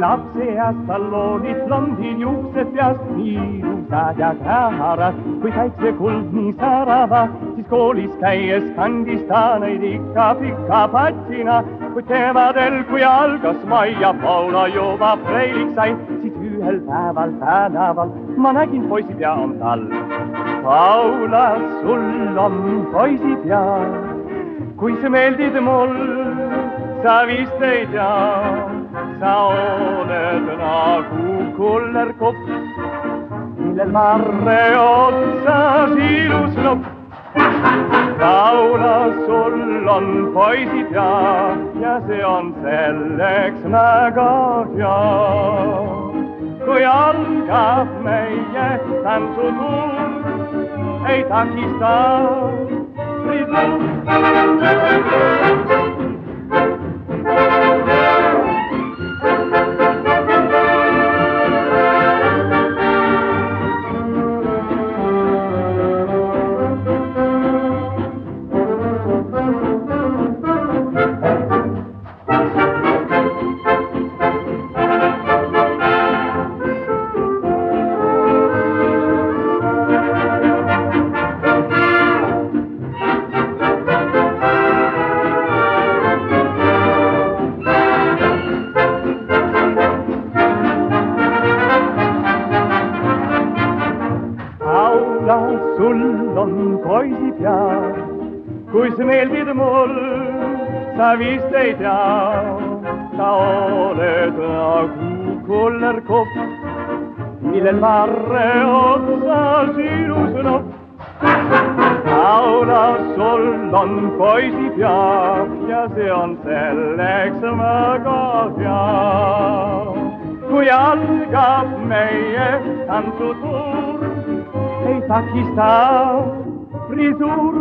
lapseeast tal olid blondid juuksed peas, nii ilusad ja käharad, kui päiksekuld nii säravad, siis koolis käies kandis ta neid ikka pika patsina, kuid kevadel, kui algas mai ja Paula juba preiliks sai, siis ühel päeval tänaval ma nägin poisipea on tal. Paula, sul on poisipea, kui sa meeldid mul, sa vist ei tea, sa oled nagu kullerkopp, millel marre otsas ilus nopp. laula, sul on poisipea ja see on selleks väga hea kui algab meie tantsutuur, ei takista friisuur. Sul on poisipea, kui sa meeldid mul, sa vist ei tea, sa oled nagu kullerkopp, millel varre otsas ilus nopp. Paula, sul on poisipea ja see on selleks väga hea kui algab meie tantsutuur, Paquistão, frisur.